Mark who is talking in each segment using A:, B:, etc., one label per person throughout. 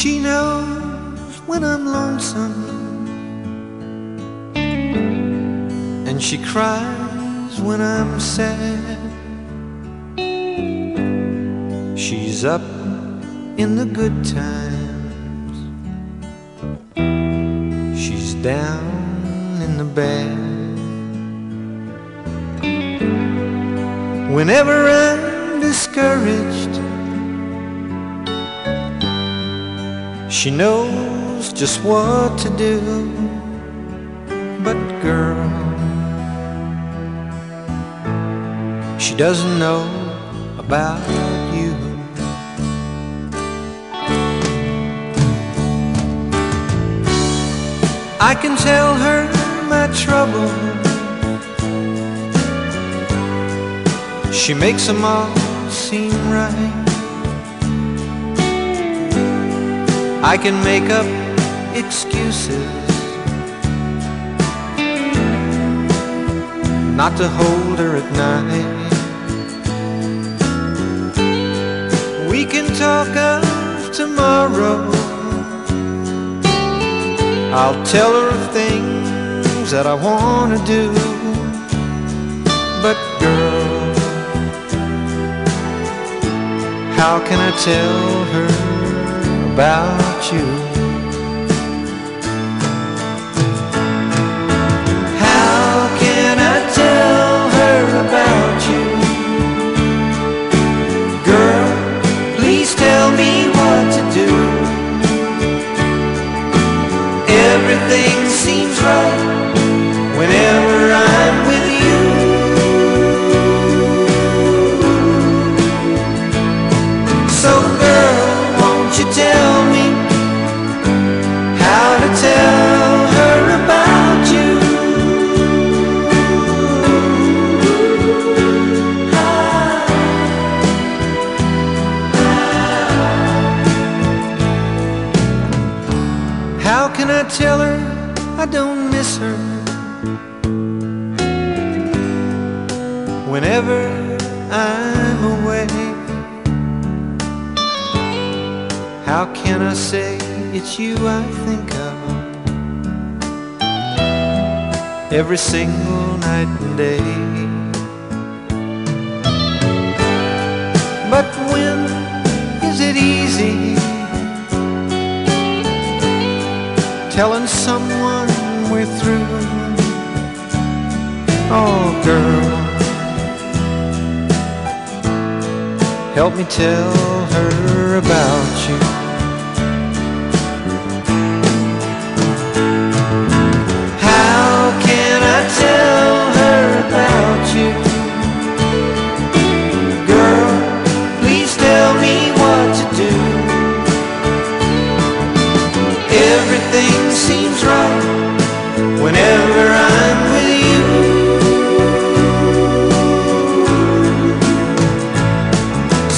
A: She knows when I'm lonesome. And she cries when I'm sad. She's up in the good times. She's down in the bad. Whenever I'm discouraged She knows just what to do. But girl She doesn't know about you. I can tell her my trouble. She makes them all seem right I can make up excuses. Not to hold her at night. We can talk of tomorrow. I'll tell her of things that I want to do. But girl How can I tell her about you? How can I tell her about you? Girl, please tell me what to do Everything seems right whenever I'm with you So girl, tell her I don't miss her? Whenever I'm away How can I say it's you I think of Every single night and day But when Telling someone we're through. Oh girl. Help me tell her about you everything seems right whenever I'm with you.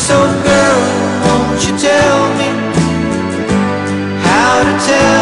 A: So girl, won't you tell me how to tell